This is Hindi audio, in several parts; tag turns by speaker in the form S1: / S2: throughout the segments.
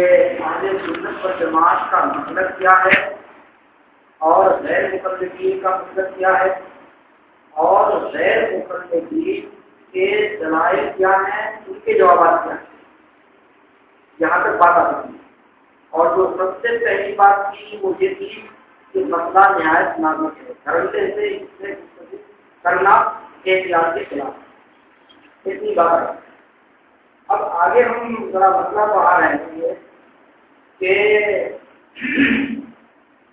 S1: जमात का मतलब क्या है? और गैर मुकलदीन का मतलब क्या है? और गैर मुकलदीन के दलाइल क्या हैं? उनके जवाब क्या हैं? यहाँ तक बात आ सकती है। और जो सबसे पहली बात थी वो ये थी कि मसला न्याय नाजुक है। धरते से इससे करना एहतियात के खिलाफ इतनी बात अब आगे हम जरा मसला पढ़ा रहे हैं। कि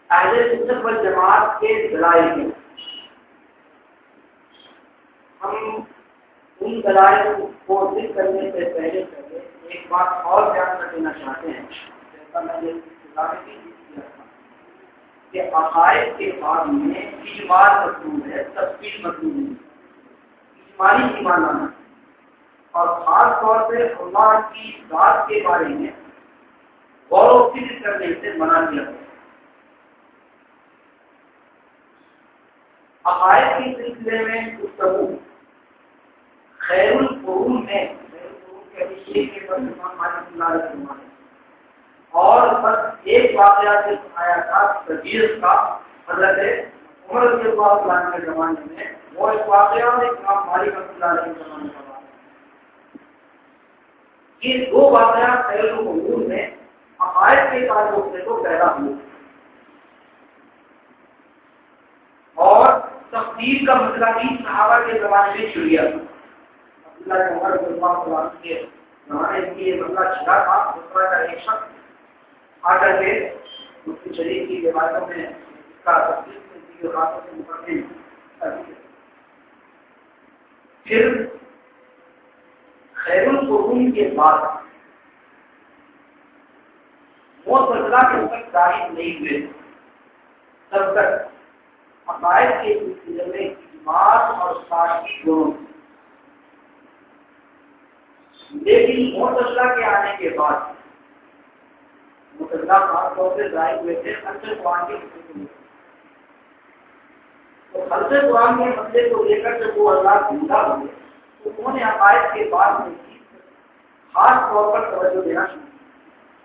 S1: अहले सुन्नत वल जमात के दलाइल हैं हम उन दलाइल को ज़िक्र करने से पहले पहले एक बात और ध्यान कर देना चाहते हैं, जैसा मैंने कि अकायद के बाद में इजमाल मजलूम है, तस्वीर मजलूम है। इजमाली ईमान आना और खास तौर पे अल्लाह की बात के बारे में गौरव फ़िक्र करने से मना किया अकायद के सिलसिले में खैरुल में और बस एक वाकया से था का हज़रत उमर के जमाने में, वो एक वाकया और एक मालिक के जमाने का ये दो वाकया खैरुल में के से तो पैदा हुए। और का मसला भी सहाबा के जमाने में अब्दुल्लाह उमर के जमाने ये मसला छिड़ा था दूसरा का एक शख्स आकर के शरीर की रिवायतों में के से मुकदमे फिर खैरुल के बाद मोतला के तक ज़ाहिर नहीं हुए। तब तक अकायद के सिलसिले में इजमात और साक्षी दोनों। लेकिन मोतला के आने के बाद मुतला खासतौर से ज़ाहिर हुए थे खर्चे कुरान के तो खर्चे कुरान के मसले को लेकर जब वो अल्लाह ज़िंदा हुए तो उन्होंने अकायद के बाद में खास तौर पर तवज्जो देना शुरू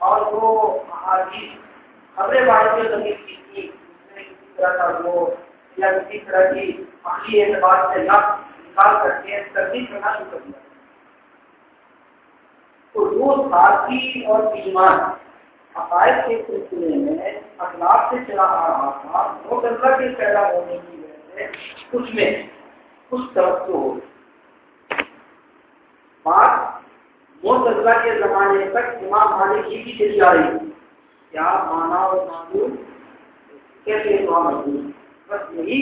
S1: और वो अहादीस खबरें जो ज़मीन की थी किसी तरह का वो या किसी तरह की अखली एतबार से लफ्ज निकाल करके तरदीद करना शुरू कर दिया। तो वो साथी और ईमान अकायद के सिलसिले में अखलाक से चला आ रहा था, वो गजला के पैदा होने की वजह से उसमें कुछ तरफ़ तो बात मोतजला के जमाने तक इमाम मालिक ही की चली आ रही क्या माना और मालूम कैसे इमाम बस यही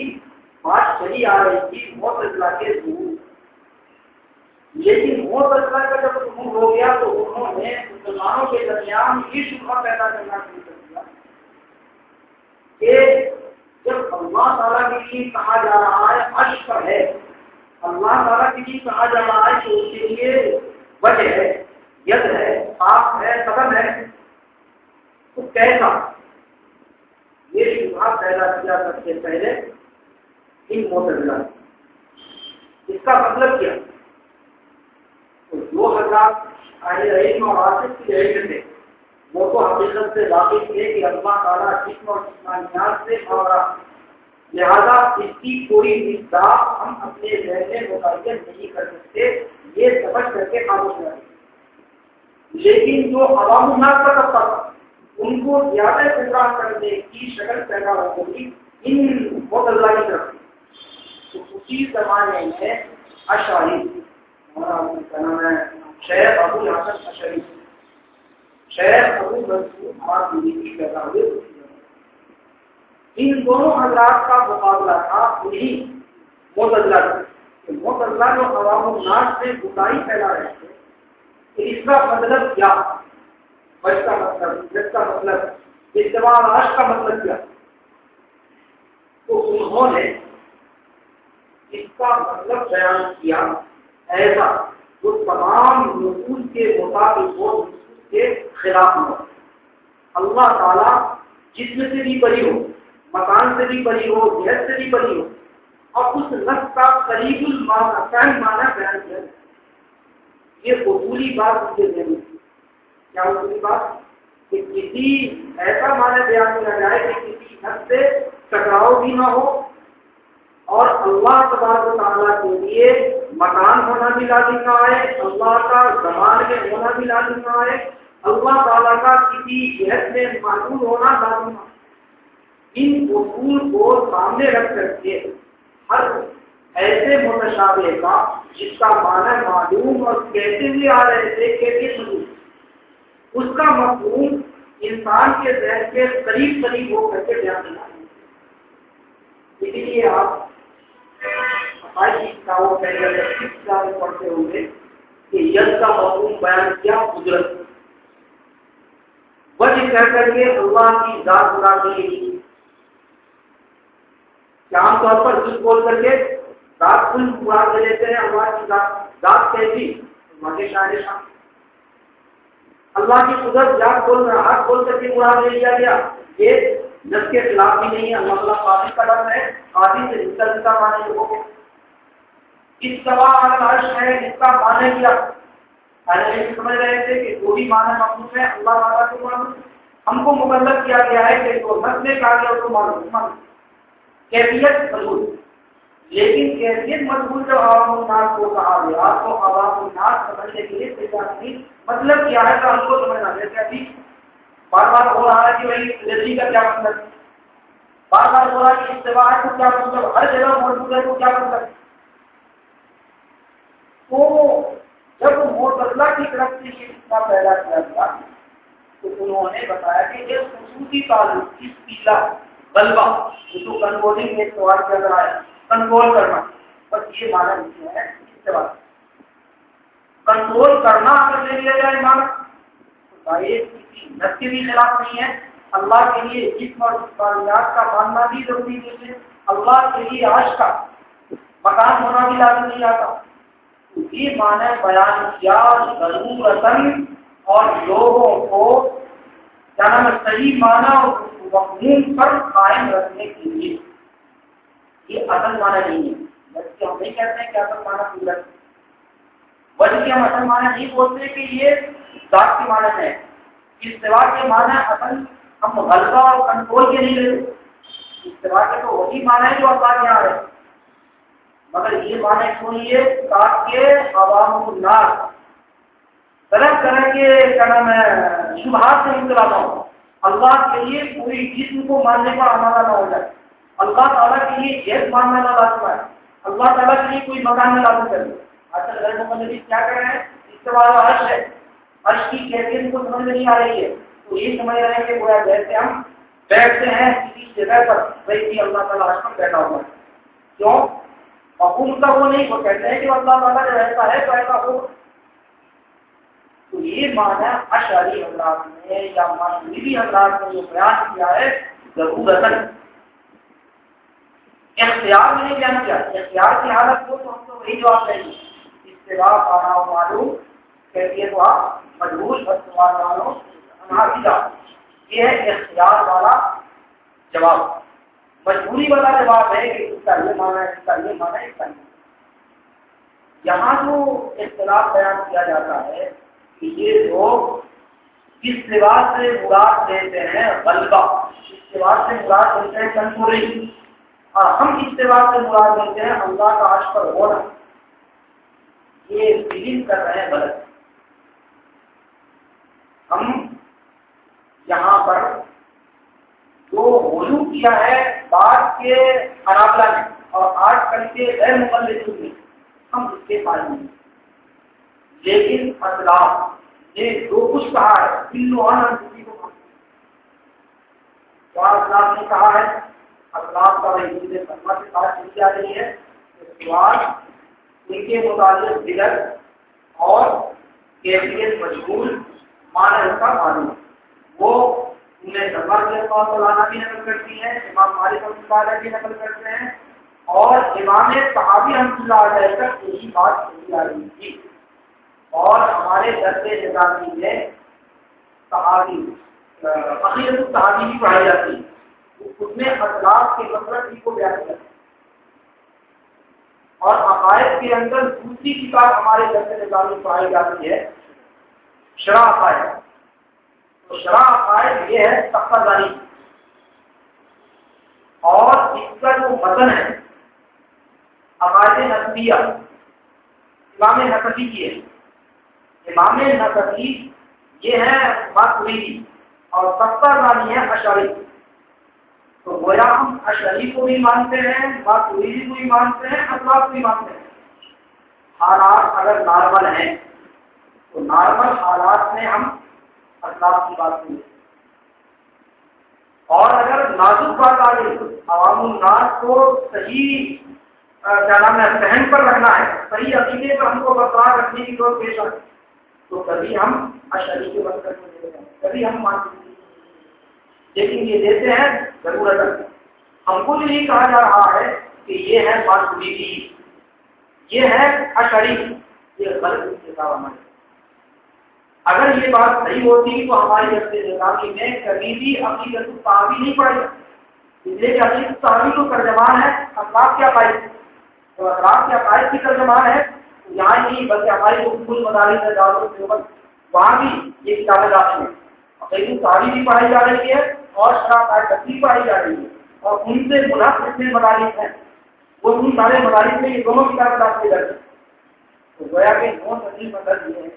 S1: बात चली आ रही थी मोतजला के दूर लेकिन मोतजला का जब दूर हो गया तो उन्होंने मुसलमानों के दरमियान ये शुभा पैदा करना शुरू कर दिया। जब अल्लाह ताला के लिए कहा जा रहा है अश पर है। अल्लाह ताला के लिए कहा जा रहा है कि उसके लिए वजह है, यद है, आप है कदम है तो कैसा ये शुभा पैदा किया सबसे पहले इन मोतला इसका मतलब क्या? तो जो हज़ार रहीम और आसिफ की रही थे। वो तो हकीकत से वाकिफ थे कि अल्लाह ताला जिसम और जिसमानियात से और लिहाजा इसकी कोई मिसदा हम अपने जहन में नहीं कर सकते, ये समझ करके खामोश रहे लेकिन जो अवामुनास का तबका उनको ज़्यादा गुमराह करने की शक्ल पैदा हो गई, इन मोतल्ला की तरफ़ तो उसी जमाने में अशारी है, शेख अबुल हसन अशरी। शेख अबुल मंसूर की पैदा हुए इन दोनों हजरात का मुकाबला था, उन्हीं मोतल्ला मोतल्ला जो अवामुनास से बुराई फैला रहे थे। तो इसका मतलब क्या? वज का मतलब जिसका मतलब इस्तेमाल का मतलब क्या? तो उन्होंने इसका मतलब बयान किया, ऐसा जो तमाम नसूल के मुताबिक हो के खिलाफ हो। अल्लाह ताला जिसम से भी बड़ी हो मकान से भी बड़ी हो जहद से भी बड़ी हो, और उस नफ्स का करीबुल माना माना बयान किया ये उसूली बात मुझे देनी क्या उसूली बात? कि किसी ऐसा माने बयान किया जाए कि किसी हद से टकराव भी ना हो, और अल्लाह तबारा के लिए मकान होना भी लाजिम ना आए, अल्लाह का जमान में होना भी लाजिम ना आए, अल्लाह ताला का किसी जहत में मालूम होना लाजिम इन उसूल को सामने रख करके हर ऐसे मुतशाबे का, जिसका माना मालूम और कहते हुए आ रहे थे कहते सुनू उसका मफहूम इंसान के जहन के करीब करीब हो करके ध्यान दिला इसीलिए आप पढ़ते होंगे कि यद का मफहूम बयान किया कुदरत वजह कह करके अल्लाह की जात बुरा दी क्या आमतौर पर कुछ बोल करके रात कुल बुरा दे लेते हैं, अल्लाह की जात कैसी? मगे शायर अल्लाह की कुदरत बोल रहा, हाथ बोल करके बुरा दे लिया गया। ये नस के खिलाफ भी नहीं है, अल्लाह ताला का डर है काफ़ी से जिसका जिसका माने लोगों को इस सवाल अर्श है इसका माने क्या। पहले समझ रहे थे कि जो भी माना मखलूक है, अल्लाह वाला को मालूम। हमको मुकदर किया गया है कि जो नस में कहा गया, उसको मालूम मालूम। कैफियत मज़बूत। लेकिन कैफियत मज़बूत जब आवाम को कहा गया तो आवाम समझने के लिए तैयार मतलब क्या है तो हमको समझना जैसे अभी बार बार हो रहा है कि भाई रज़ी का क्या मतलब? बार बार हो रहा है कि इस्तेवा है तो क्या मतलब? हर जगह मौजूद है तो क्या मतलब? तो जब मोतला की तरफ़ से ये इतना पैदा किया गया तो उन्होंने बताया कि ये खसूसी ताल्लुक इस पीला बलवा तो कंट्रोलिंग में सवाल किया जा रहा है। कंट्रोल करना बस ये माना नहीं है। इसके कंट्रोल करना अगर ले लिया जाए माना तो किसी नस के भी खिलाफ नहीं है। अल्लाह के लिए जिस और जिसमानियात का मानना भी ज़रूरी नहीं है। अल्लाह के लिए आज का मकान होना भी लागू नहीं आता। ये माने बयान किया जरूरतन और लोगों को नाम सही माना और पर कायम रखने के लिए। ये असल माना नहीं है। बल्कि हम नहीं कहते हैं कि असल माना पूरा बल्कि हम असल माना नहीं बोलते कि ये दात के माना है। इस सेवा के माना असल हम हल्का और कंट्रोल के नहीं लेते इस सेवा के तो वही माना है जो अल्लाह यहाँ है। मगर ये माने सुनिए ताकि अवामुन्नास तरह तरह के क्या नाम है शुभात से मुबतला हो अल्लाह के लिए पूरी जिस्म को मानने का हमारा ना हो जाए। अल्लाह ताला के लिए जैस मानना ना लाजम है अल्लाह ताला के लिए कोई मकान में लागू कर गैर मोहम्मद क्या कर रहे हैं? इसके बाद है। की कैफियत को समझ में नहीं आ रही है। तो ये समझ रहे हैं कि गोया जैसे हम बैठते हैं किसी जगह पर अल्लाह बैठा हुआ है। क्यों? वो नहीं, वो कहते हैं कि अल्लाह जब ऐसा है तो ऐसा हो। तो ये माना अशारी हजरात ने या माशूरी हजरात ने जो बयान किया है जरूरतन इख्तियार में नहीं बयान किया इख्तियार की हालत हो तो हम तो वही जवाब देंगे। इस्तेवा पाना मालूम, कहती तो आप मज़बूत बदसवाल मानो अनादिदा ये है इख्तियार वाला जवाब। मजबूरी वाला जवाब है कि इसका ये माना है इसका ये माना है इसका यहाँ जो इख्तलाफ बयान किया जाता है कि ये लोग इस लिबास से मुराद लेते हैं? बलबा इस लिबास से मुराद लेते हैं? कंट्रोलिंग और हम इस लिबास से मुराद लेते हैं? अल्लाह का आश पर होना। ये बिलीव कर रहे हैं गलत। हम यहाँ पर जो वज़ू किया है, बाद के अराबला में, और आज कल के गैर मुकल में, हम इसके पास नहीं लेकिन असलाफ ने जो कुछ कहा है बिल्लुआन अंतुकी को क्या असलाफ ने कहा है असलाफ का वही दूसरे फरमा के साथ चली जा रही है सवाल इनके मुताबिक दिलर और कैफियत मजबूर माना इसका मालूम वो उन्हें दरबार के लाना भी नकल करती है, इमाम मालिक भी नकल करते हैं, और इमाम सहाबी हमला तक यही बात चली आ रही थी। और हमारे दर्जे निजामी में सहाबी अखीर सहाबी भी पढ़ाई जाती है। उसमें अखलाक के कसरत ही को बयान किया और अकायद के अंदर दूसरी किताब हमारे दर्जे निजामी पढ़ाई जाती है, शरा अकायद। तो शरा अकायद ये है तख्तादारी और इसका जो वज़न है अकायद नकदिया इमाम नकदी की है। इमाम नकदी ये है मातुरीदी और सत्तादानी है अशरी। तो गोया हम अशरी को भी मानते हैं मातुरीदी को भी मानते हैं असलाफ को भी मानते हैं। हालात अगर नॉर्मल हैं तो नॉर्मल हालात में हम असलाफ की बात करें। और अगर नाजुक बात आ गई अवामुलनास को सही क्या नाम है, सहन पर रखना है। सही अकीदे पर हमको बरकरार रखने की ज़रूरत पेश आए तो कभी हम अशरी के करके कभी हम मान लेकिन ये देते हैं, ज़रूरत हमको जो ये कहा जा रहा है कि ये है बात ये है अशरी ये गलत किताब हमारे अगर ये बात सही होती तो हमारी निजामी में कभी भी अकीदत तहावी नहीं पड़ेगा इसलिए कि तहावी तो तर्जमान है। अखलाक क्या पाए तो अखलाक क्या पाए की तर्जमान है? यहाँ नहीं बल्कि हमारी जो कुल मदारी है वहाँ भी ये किताबें जाती हैं। लेकिन तहावी भी पढ़ाई जा रही है और शराब भी पढ़ाई जा रही है। और उनसे मुनाफ जितने मदारिस हैं? वो उन सारे मदारिस में ये दोनों किताबें दाखिल करते तो गोया के नौ मतलब ये है।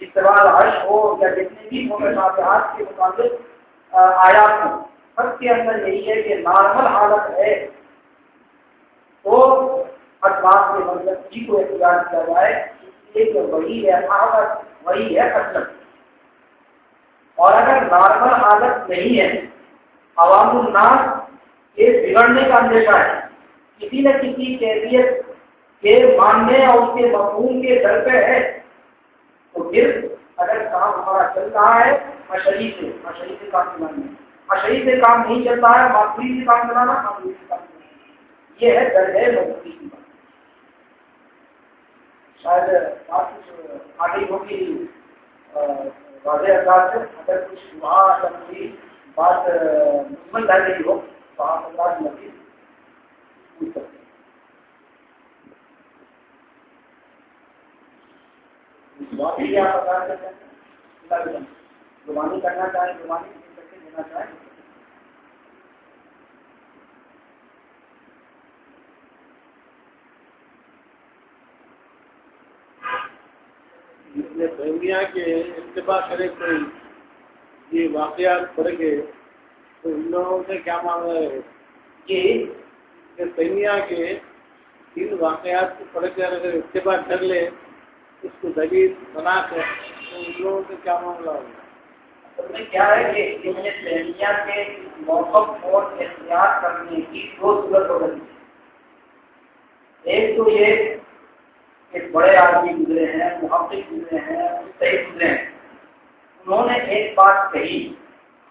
S1: इस्तेमाल हर्ष हो या जितने भी मुताबिहात के मुताबिक आयात हो। सबके अंदर यही है कि नॉर्मल हालत है। तो अखबार के मतलब जी को इख्तियार किया जाए इसलिए वही है हालत वही है असलत और अगर नॉर्मल आदत नहीं है अवामुलनास के बिगड़ने का अंदेशा है। किसी न किसी कैफियत के मानने और उसके मफहूम के दर पे है। तो फिर अगर काम हमारा चल रहा है अशरी से अशरी से काम चलाना अशरी से काम नहीं चलता है माफ़ी से काम चलाना माफ़ी से काम चलाना ये है दर्ज है मजबूती की बात। शायद बात आगे होगी वाजे अंदाज से, अगर कुछ वहाँ या बात मुस्लिम लाई गई हो तो आप अंदाज मजीद पूछ सकते वाकई आप बता सकते हैं। जुबानी करना चाहें करके देना चाहें।
S2: दुनिया के इतबा करे कोई, ये वाकयात पढ़ के तो इन लोगों से क्या मांग रहे हैं?
S1: कि
S2: तैमिया के इन वाकयात को पढ़ कर अगर इतबा कर ले उसको दलील बना कर तो उन लोगों से क्या मामला होगा
S1: उसमें क्या है कि इब्न तैमिया के मौकफ और एहतियात करने की दो सूरत हो एक तो ये एक बड़े आदमी गुजरे हैं मुहब्बिक गुजरे हैं, सही गुजरे हैं। उन्होंने एक बात कही,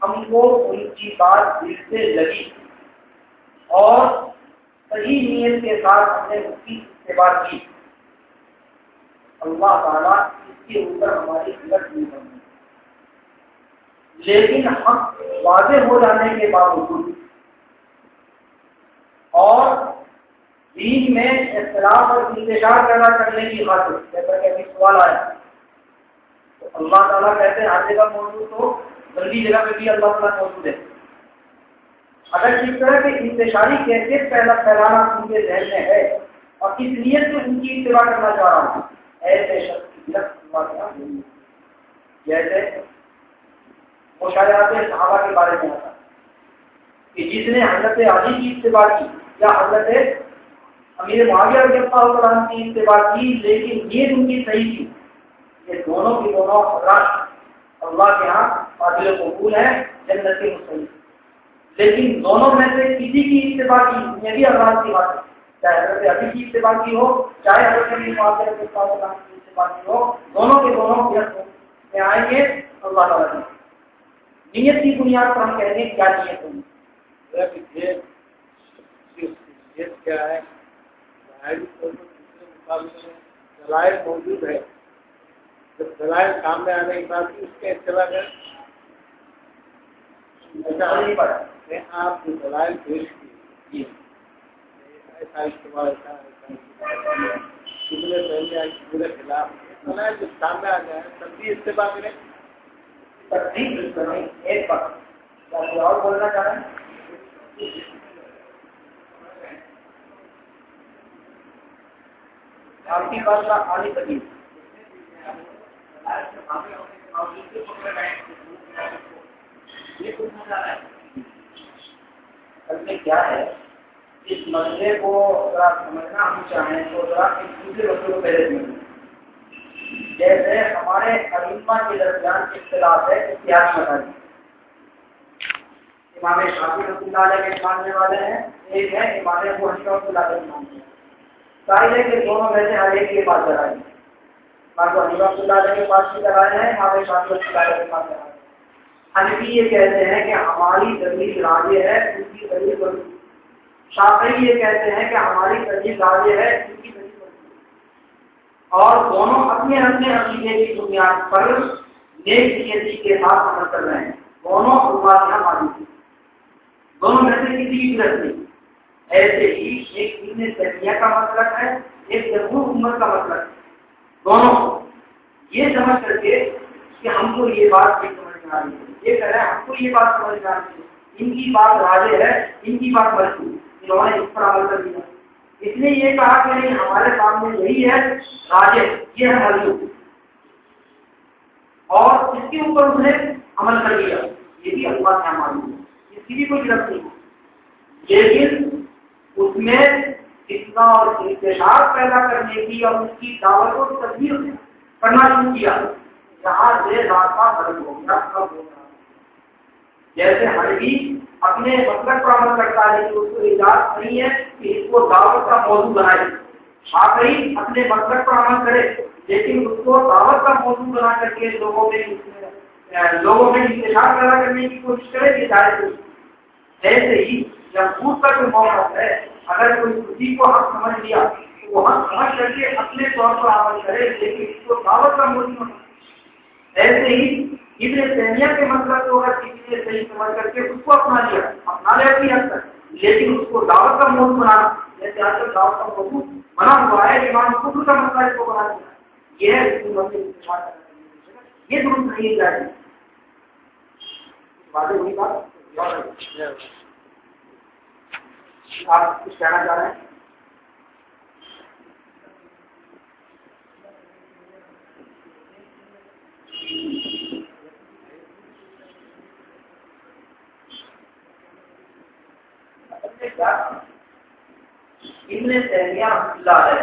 S1: हमको उनकी बात दिल से लगी और सही नीयत के साथ हमने उसकी सेवा की। अल्लाह ताला इसके ऊपर हमारी गलत नहीं करनी लेकिन हम वादे हो जाने के बावजूद और दीन में इख्तलाफ और इंतज़ार पैदा करने की खातिर जैसा कि अभी सवाल आया। तो अल्लाह ताला कहते हैं, हर जगह मौजूद हो गंदी जगह पे भी अल्लाह ताला मौजूद है। अगर इस तरह के इंतजारी कैसे पैदा फैलाना उनके जहन में है, और किस नीयत से उनकी इतवा करना चाह रहा हूँ, ऐसे शख्स की जैसे मुशायात सहाबा के बारे में आता कि जिसने हज़रत अली की इतबा की, या हज़रत अमीर रज़ी की इतबा की, लेकिन ये उनकी सही थी। ये दोनों की दोनों राष्ट्र अल्लाह के यहाँ काबिल कबूल है, जन्नत के मुसली लेकिन दोनों में से किसी की इतबा की, ये भी अल्लाह की बात है। चाहे हज़रत अभी की इस्तेमाल की हो, चाहे हज़रत अली की इस्तेमाल की हो, दोनों के दोनों में आएँगे अल्लाह ताला नीयत की बुनियाद पर हम कहते हैं क्या नीयत होगी?
S2: क्या है? दलाइल मौजूद है। जब दलाइल सामने आने के बाद उसके इतला कर आप जो दलाइल पेश किए ऐसा इस्तेमाल ऐसा पहले पूरे खिलाफ जब सामने आ जाए तब भी इस्तेफा करें।
S1: तकलीफ़ नहीं एक बात। और बोलना चाह रहे हैं? आपकी बात का तकलीफ़ असल में क्या है, इस मसले को अगर आप समझना हम चाहें तो जरा एक दूसरे मसले को पहले समझें। जैसे हमारे अलिमा के दरमियान इख्तलाफ है, इतिहास बताइए इमाम शाफी रसुल्ला के मानने वाले हैं, एक है इमाम अबू हनीफा के मानने दोनों से हर एक के पास के पास भी कराए हैं के पास कराए ये कहते हैं कि हमारी दलील राजे है, उनकी ये कहते हैं कि हमारी दलील राजे है, उनकी और दोनों अपने अपने अकीदे की बुनियाद पर नेक नियति के साथ अमल कर रहे हैं। दोनों उपाधियाँ मानी दोनों में से किसी की ज़रूरत नहीं। ऐसे ही एक इब्न तैमिया का मतलब है, एक जमहूर उम्मत का मतलब है। दोनों ये समझ करके कि हमको ये बात नहीं समझ में आ रही है। ये कह रहे हैं, हमको ये बात समझ में आ रही है। इनकी बात राजे है, इनकी बात मरती इन्होंने इस पर अमल कर दिया। इसने ये कहा कि नहीं, हमारे सामने यही है, राजे। ये है मजलू और इसके ऊपर उसने अमल कर दिया। ये भी अल्लाह क्या मालूम है। इसकी भी कोई गिरफ्त नहीं लेकिन उसमें इतना और इंतज़ार पैदा करने की और उसकी दावत को तस्वीर करना शुरू किया। जहाँ से रास्ता बदल हो गया अब हो गया। जैसे हरवी अपने मतलब पर अमल करता है कि उसको इजाज़त नहीं है कि इसको दावत का मौजूद बनाए। शाफी अपने मतलब पर अमल करे, लेकिन उसको दावत का मौजूद बना करके लोगों में लोगों में इंतज़ार पैदा करने की कोशिश करे कि जाए ऐसे ही जब भूत का जो मौका है अगर कोई किसी को हम समझ लिया तो वो हम समझ करके अपने तौर पर अमल करे, लेकिन इसको दावत का मौजूद ऐसे ही इब्न तैमिया के मतलब को अगर किसी ने सही समझ करके उसको अपना लिया अपना लिया भी हद तक, लेकिन उसको दावत का मौजूद बनाना जैसे आजकल दावत का मौजूद बना हुआ है, इमाम कुफर का मसला इसको बना दिया ये है ये दुरुस्त नहीं चाहिए बातें हुई बात? आप कुछ कहना चाह रहे हैं? इब्न तैमिया है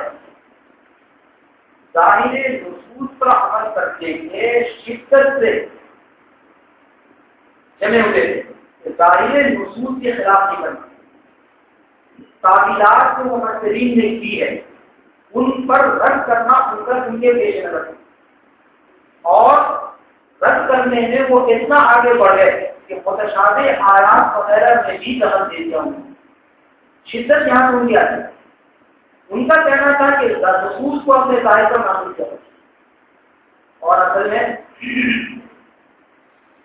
S1: पर अमल करने के शिद्दत से जमे हुए ज़ाहिर नसूस के खिलाफ नहीं करना ताबीलात जो मुफसरीन ने की है, उन पर रद्द करना उनका उनके पेश नज़र और रद्द करने में वो इतना आगे बढ़ कि मुतशादे आयात वगैरह में भी दखल दे दिया उन्होंने। शिद्दत यहाँ से उनकी आती उनका कहना था कि रसूल को अपने ज़ाहिर पर नाम किया और असल में,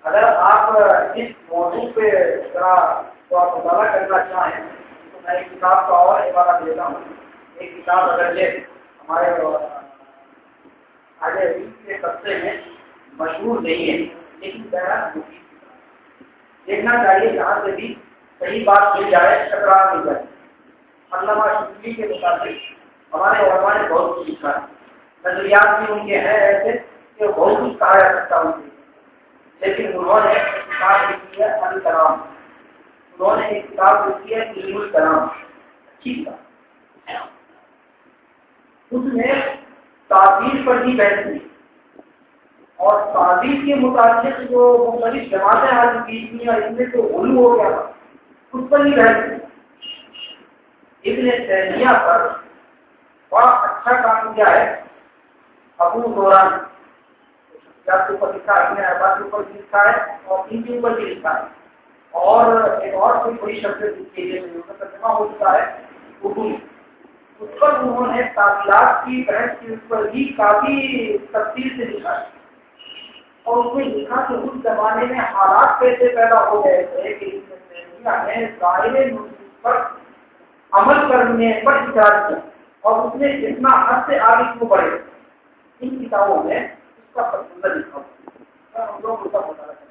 S1: अगर आप इस मौजूद पे जरा तो आप मुताला करना चाहें मैं एक किताब का और इबारा देता हूँ। एक किताब अगर ले, हमारे आगे के सस्ते में मशहूर नहीं है, लेकिन कहना देखना चाहिए, जहाँ से भी सही बात मिल जाए टकरार मिल जाए। अल्लामा शुक्ली के मुताबिक हमारे उलमा ने बहुत कुछ लिखा है। नजरियात भी उनके हैं ऐसे कि बहुत कुछ कहा जा सकता उनसे लेकिन उन्होंने किताब लिखी है अल उन्होंने एक किताब लिखी है, इल्मुल कलाम। अच्छी किताब उसमें ताबीर पर ही बहस हुई और ताबीर के मुताबिक जो मुख्तलिफ़ जमातें आज बीच में और इनमें जो उलू हो गया उस पर ही बहस हुई इब्न तैमिया पर बड़ा अच्छा काम किया है अबू नौरान। के ऊपर लिखा है इब्न अब्बास के ऊपर लिखा है और इनके ऊपर भी लिखा है। और एक और कोई बड़ी शब्द लिखी है तर्जमा हो चुका है उर्दू उस पर उन्होंने ताबीलात की बहस के ऊपर भी काफ़ी तफसील से लिखा है। और उसमें लिखा कि उस जमाने में हालात कैसे पैदा हो गए थे कि ज़ाहिर पर अमल करने पर विचार किया और उसने जितना हद से आगे को बढ़े, इन किताबों में उसका पसंद लिखा हम लोग उसका मुताला करना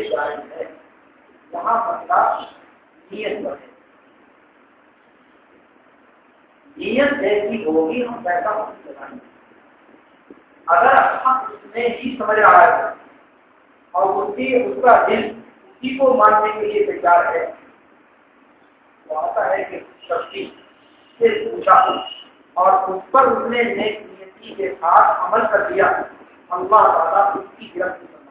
S1: लिए है नियत है नियत जैसी होगी हम लगाएँगे अगर हम उसमें ही समझ रहा है और उसकी उसका दिल उसी को मानने के लिए तैयार है तो आता है कि शक्ति से पूछा और उस पर उसने नेक नियति के साथ अमल कर दिया। अल्लाह ताला उसकी गिरफ्त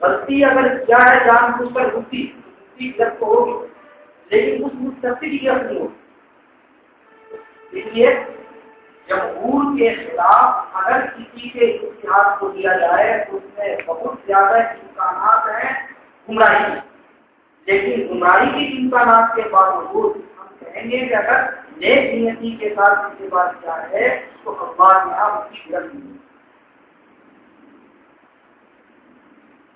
S1: गलती अगर क्या है, जान बुझ कर उसकी गिरफ्त होगी। लेकिन उस मुस्तफी की नहीं होगी? इसलिए जमहूर के खिलाफ अगर किसी के इतिहास को दिया जाए तो उसमें बहुत ज़्यादा इम्कान हैं गुमराही। लेकिन गुमराही के इम्कान के बावजूद हम कहेंगे कि अगर नेक नियति के साथ इसके बाद क्या है तो अखबार में उसकी गिरफ्त नहीं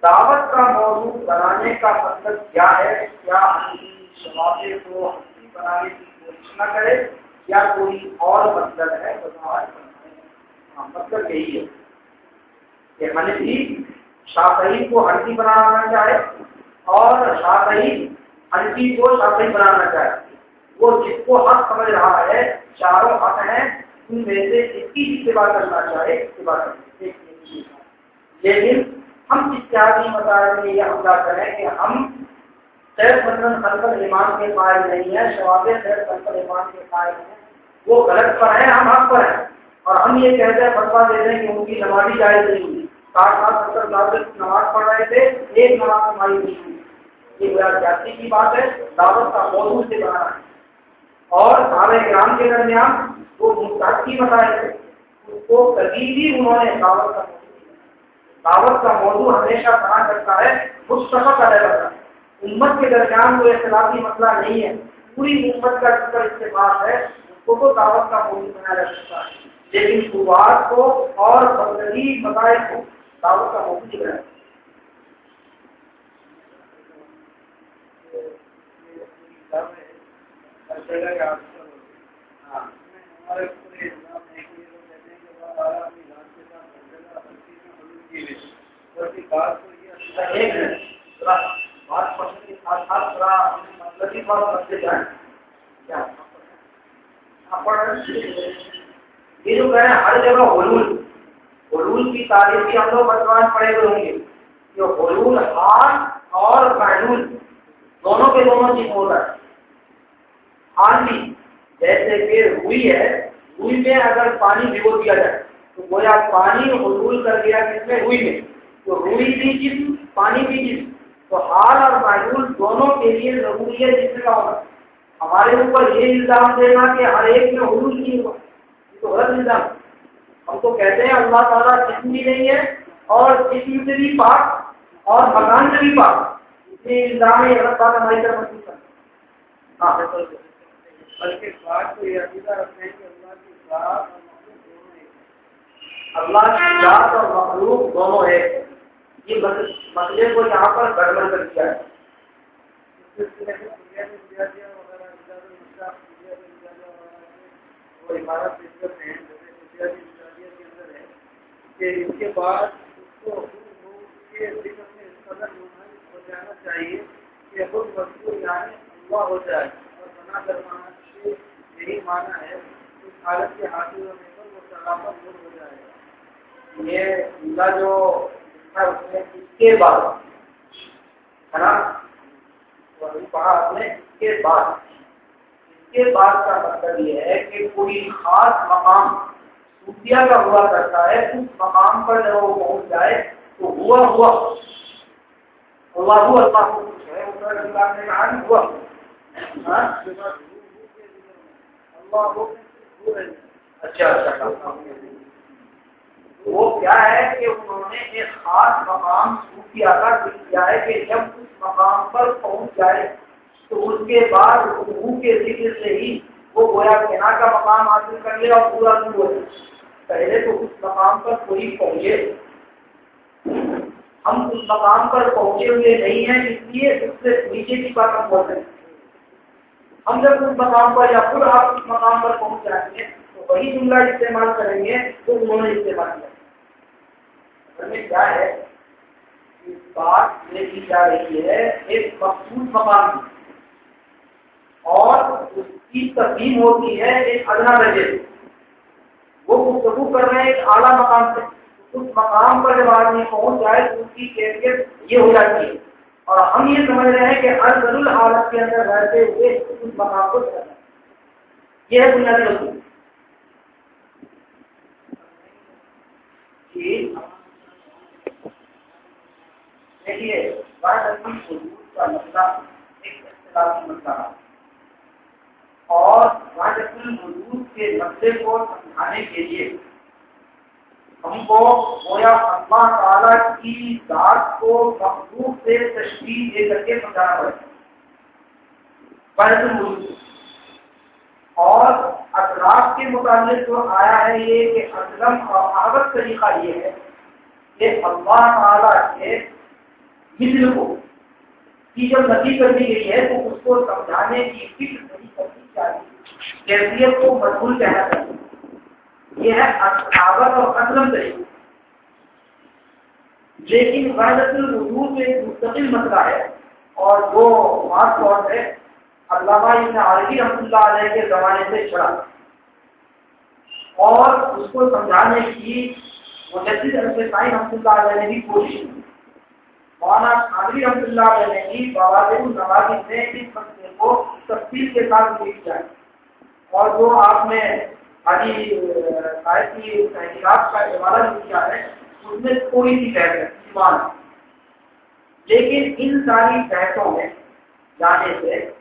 S1: दावत का मौजू बनाने का मतलब क्या है? क्या शवाबे को हँसी बनाने की कोशिश न करे? या कोई और मतलब है? बताओ हाँ। मतलब यही है। कि हनफी शाही को हनफी बनाना चाहे और शाही हनफी को शाही बनाना चाहे। वो जिसको हक समझ रहा है, चारों हक हैं, उनमें से जिसकी सेवा करना चाहे इस्तेमाल लेकिन हम इत्यादि मसाले में यह हमला करें कि हम सैर बंधन खलकल ईमान के कायल नहीं है, शवाब सैर खलकल ईमान के कायल हैं। वो गलत पर है, हम हक पर हैं। और हम ये कहते हैं, फतवा दे रहे हैं कि उनकी नमाजी जायज़ नहीं हुई साठ सात सत्तर साल नमाज़ पढ़ रहे थे, एक नमाज़ हमारी नहीं हुई। ये बड़ा जाति की बात है, दावत का मौजू से बना है। और सारे ग्राम के दरमियान वो मुस्ताद की बताए थे उसको कभी भी उन्होंने दावत का दावत का मौजू हमेशा बना करता है मुस्तफ़ का रहता है। उम्मत के दरमियान वो इख्तलाफी मसला नहीं है। पूरी उम्मत का जिसका इस्तेमाल है, उसको तो दावत का मौजू बनाया जा सकता है। लेकिन शुरुआत को और बदली बताए को दावत का मौजू नहीं बनाया
S2: हमारे पूरे ये
S1: जो कह रहे हैं हर जगह हुलूल हुलूल की तारीफ़ भी हम लोग वर्तमान पढ़े हुए होंगे ये हुलूल हाल और महलूल दोनों के दोनों चीज़ होता है हाल भी जैसे कि हुई है हुई में अगर पानी भिगो दिया जाए तो गोया पानी हजूल कर दिया किसमें हुई में तो रुई भी जिस पानी भी जिस तो हाल और मायूल दोनों के लिए ज़रूरी है जिसमें का होगा हमारे ऊपर ये इल्ज़ाम देना कि हर एक में हुलूल नहीं हुआ ये तो गलत इल्ज़ाम हम तो कहते हैं, अल्लाह ताला जिसम भी नहीं है और जिसम से भी पाक और मकान से भी पाक। इसलिए इल्ज़ाम है गलत बात हमारी तरफ़ मत हाँ। बिल्कुल।
S2: बल्कि बात तो ये अकीदा रखते हैं कि अल्लाह की बात और मखलूक दोनों एक है
S1: अल्लाह की जात और मखलूक दोनों है। ये मसले को यहाँ पर गड़बड़ कर दिया है।
S2: इस में में में इसके बाद उसको में इस जाना चाहिए कि यानी हो जाए। और बना करवाना यही माना है उस हालत के होने पर वो सलामत हो जाएगा।
S1: ये इनका जो है उसमें इसके बाद है ना? तो अभी पढ़ा आपने इसके बाद। इसके बाद का मतलब ये है कि कोई खास मकाम सूफिया का हुआ करता है उस मकाम पर जब वो पहुँच जाए तो हुआ हुआ। अल्लाह अल्लाह को कुछ है उसका जिला ने कहा कि हुआ हाँ?
S2: अल्लाह हो
S1: अच्छा अच्छा वो क्या है कि उन्होंने एक खास मकाम किया था किया है कि जब उस मकाम पर पहुँच जाए तो उसके बाद रूह के ज़िक्र से ही वो गोया कहना का मकाम हासिल कर ले और पूरा दूर हो पहले तो उस मकाम पर कोई पहुँचे। हम उस मकाम पर पहुँचे हुए नहीं हैं, इसलिए उससे नीचे की बात हम बोल रहे हैं। हम जब उस मकाम पर या खुद आप उस मकाम पर पहुँच जाएँगे तो वही जुमला इस्तेमाल करेंगे तो उन्होंने इस्तेमाल किया। में क्या है? बात ये जा रही है, एक मखसूस मकाम की और उसकी तस्लीम होती है एक अदना दर्जे वो गुफ्तु कर रहे हैं एक आला मकाम से। उस मकाम पर जब आदमी पहुँच जाए तो उसकी कैफियत ये हो जाती है। और हम ये समझ रहे हैं कि अरजरुल हालत के अंदर रहते हुए उस मकाम को यह है बुनियादी वस्तु देखिए मसला और वजूद के मसले को समझाने के लिए हमको अल्लाह ताला की जात को मखलूक से तशरीह दे करके समझाना पड़ेगा और अतराफ के मुताबिक जो आया है ये कि असलम और आवत तरीका ये है कि अल्लाह ताला के मिस्र को, की जब नदी कर दी गई है तो उसको समझाने की फ़िक्र नहीं करनी चाहिए। कैफियत को मजबूल कहना चाहिए। यह है असावत और असलम तरीका। लेकिन वहदतुल वजूद एक मुस्तकिल मसला है, और जो खास तौर पर अल्लामा इब्न अरबी रहमतुल्लाह के ज़माने से चढ़ा और उसको समझाने की मुजद्दिद अल-साई रहमतुल्लाह ने भी कोशिश की। मौलाना खादरी नवाजी ने इस मसले को तफसील के साथ और जो आपने साहिब की का हवाला है, उसमें थोड़ी सी है लेकिन इन सारी बहसों में जाने से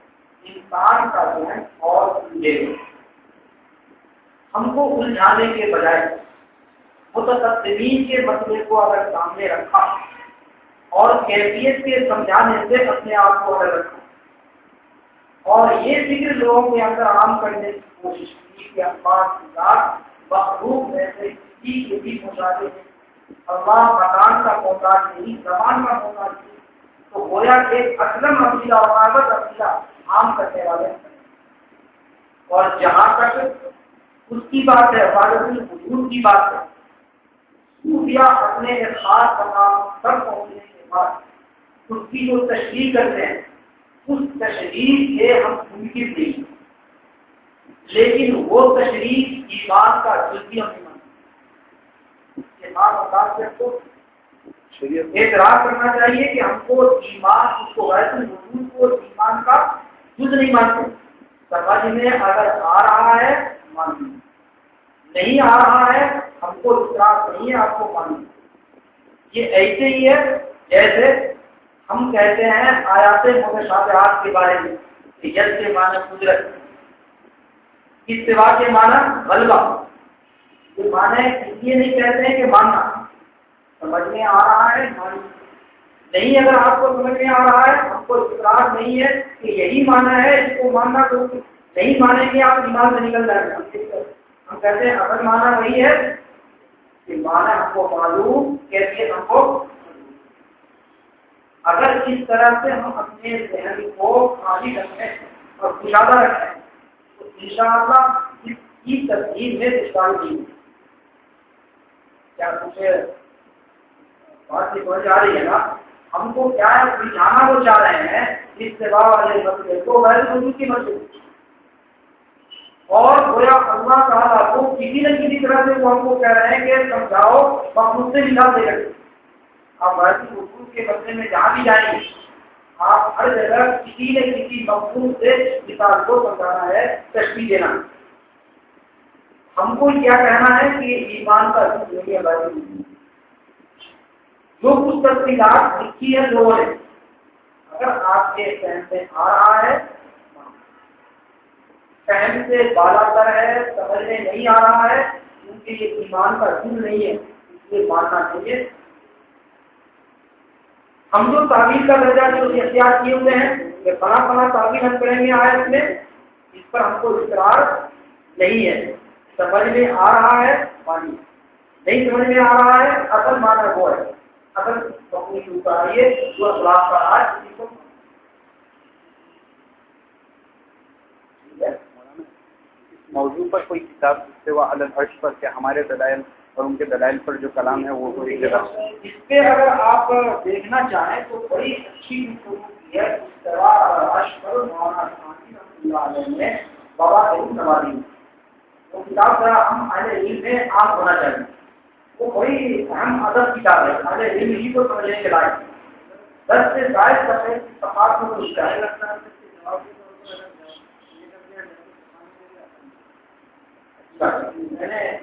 S1: इंसान का जहन और उलझेगा हमको उलझाने के बजाय मुतमीन के मसले को अगर सामने रखा और कैफियत के समझाने से अपने आप को अलग रखा। और ये फ़िक्र लोगों के अंदर आम करने की कोशिश की कि अल्लाह मखलूक में से किसी के भी मुशादे अल्लाह मकान का मोहताज नहीं, जबान का मोहताज नहीं तो गोया के असलम अकीदा और आबद अकीदा आम करने वाले और जहाँ तक उसकी बात है वजूद की बात है, सूफिया अपने खास मकाम तक पहुँचने बाद उसकी जो तशरी करते हैं उस तशरी से हम मुमकिन नहीं लेकिन वो तशरी ईमान का जुल्फी हम नहीं मानते। एतराज़ करना चाहिए कि हमको ईमान उसको वैसे को ईमान का जुज नहीं मानते। समझ में अगर आ रहा है मान नहीं आ रहा है हमको इतराज नहीं है आपको मान ये ऐसे ही है जैसे हम कहते हैं आयात मुतशाबहात के बारे में, कि यद के माना कुदरत इस्तेवा के माना गलबा ये माने इसलिए नहीं कहते हैं कि मानना। समझ में आ रहा है? नहीं, अगर आपको समझ में आ रहा है, हमको इतराज नहीं है कि यही माना है, इसको मानना तो नहीं मानेंगे आप ईमान से निकल जाएगा। हम कहते हैं, अगर माना वही है कि माना हमको मालूम कैसे हमको अगर इस तरह से हम अपने जहन को खाली रखें और कुशादा रखें तो इंशाल्लाह इसकी तस्वीर में दुश्वारी नहीं क्या कुछ बात समझ आ रही है ना? हमको क्या बुझाना वो चाह रहे हैं, इस सेवा वाले मसले को वैसे की मसले और गोया अल्लाह ताला को किसी न किसी तरह से वो हमको कह रहे हैं कि समझाओ मखलूक से मिला दे रहे आप उर्दू के बदले में जहाँ भी जाएँगे आप हर जगह किसी न किसी मकसूद से मिसाल को समझाना है, तस्वीर देना। हमको क्या कहना है कि ईमान का जो कुछ तस्वीरात लिखी है लोगों ने अगर आपके फहम में आ रहा है फहम से बाला कर है, समझ में नहीं आ रहा है क्योंकि ये ईमान का जुल नहीं है ये मानना चाहिए। हम जो ताबीर का दर्जा जो एहतियात किए हुए हैं, ये बड़ा बड़ा ताबीर हम करेंगे आयत में, इस पर हमको इकरार नहीं है। समझ में आ रहा है? मानिए नहीं समझ में आ रहा है, असल माना वो है। असल अपनी उतारिए जो अखलाक का आज किसी को।
S3: मौजू पर कोई किताब जिससे वह अलग हर्ष पर क्या हमारे दलाइल और उनके दलाइल पर जो कलाम है वो कोई जगह
S1: इस पे अगर आप देखना चाहें तो बड़ी अच्छी है। वो किताब जरा हम में होना चाहिए। वो बड़ी अहम अदब किताब है। ही को समझने के लायक दस से सफात में कुछ है।
S2: कि के कर दिया
S1: मैंने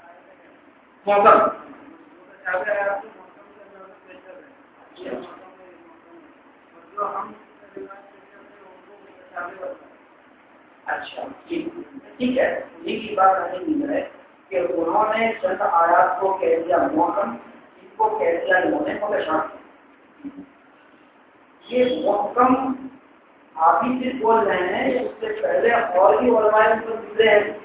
S2: मौसम। और हम
S1: अच्छा ठीक। है। ये बात नहीं मिल है कि उन्होंने चंद आयात को कह दिया मौसम, इनको कह दिया इन्होंने परेशान ये मौसम, आप ही बोल रहे हैं, उससे पहले और भी उलमाए उनको मिले हैं।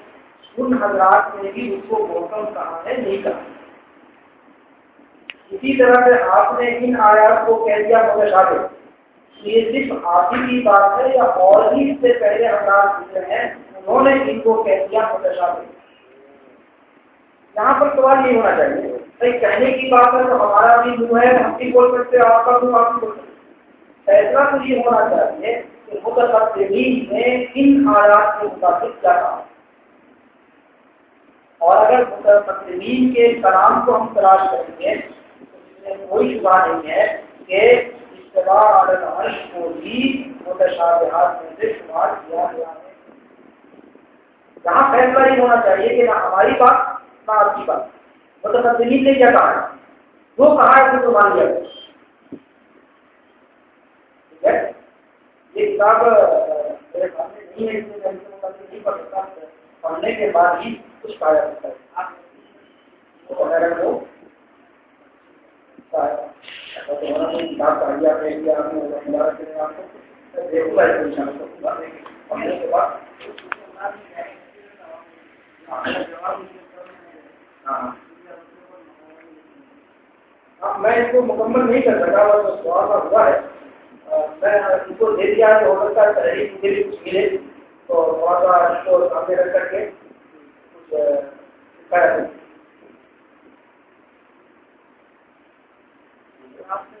S1: उन हजरात ने भी उसको मौसम कहा है, नहीं कहा। इसी तरह से आपने इन आयात को कह दिया मुतशाबिह ये सिर्फ़ आप ही की बात है या और भी इससे पहले हजरात मिले हैं, उन्होंने इनको कह दिया मुतशाबिह यहाँ पर सवाल ये होना चाहिए, भाई कहने की बात है तो हमारा भी मुँह है, हम भी बोल सकते हैं, आपका मुँह, आप भी बोल सकते फैसला तो ये होना चाहिए कि मुतकदमीन ने इन आयात के मुताबिक क्या कहा। और अगर मुतकदमीन के कलाम को हम तलाश करेंगे तो इसमें कोई शुबा नहीं है कि आदत को भी मुतशाबहात में से शुमार किया गया है। यहाँ फैसला ये होना चाहिए कि ना हमारी बात, ना आपकी बात। मुतकदमीन ने क्या कहा? है जो कहा है उसको तो मान लिया ठीक है? ये किताब मेरे सामने नहीं है, इसलिए मैं इसके मुताबिक नहीं पढ़ सकता पढ़ने के बाद ही कुछ कहा जा सकता है मैं इसको मुकम्मल नहीं कर सका तो सवाल का हुआ है मैं इसको दे दिया तो हो सकता है कुछ मिले तो थोड़ा सा इसको सामने रख Thank you.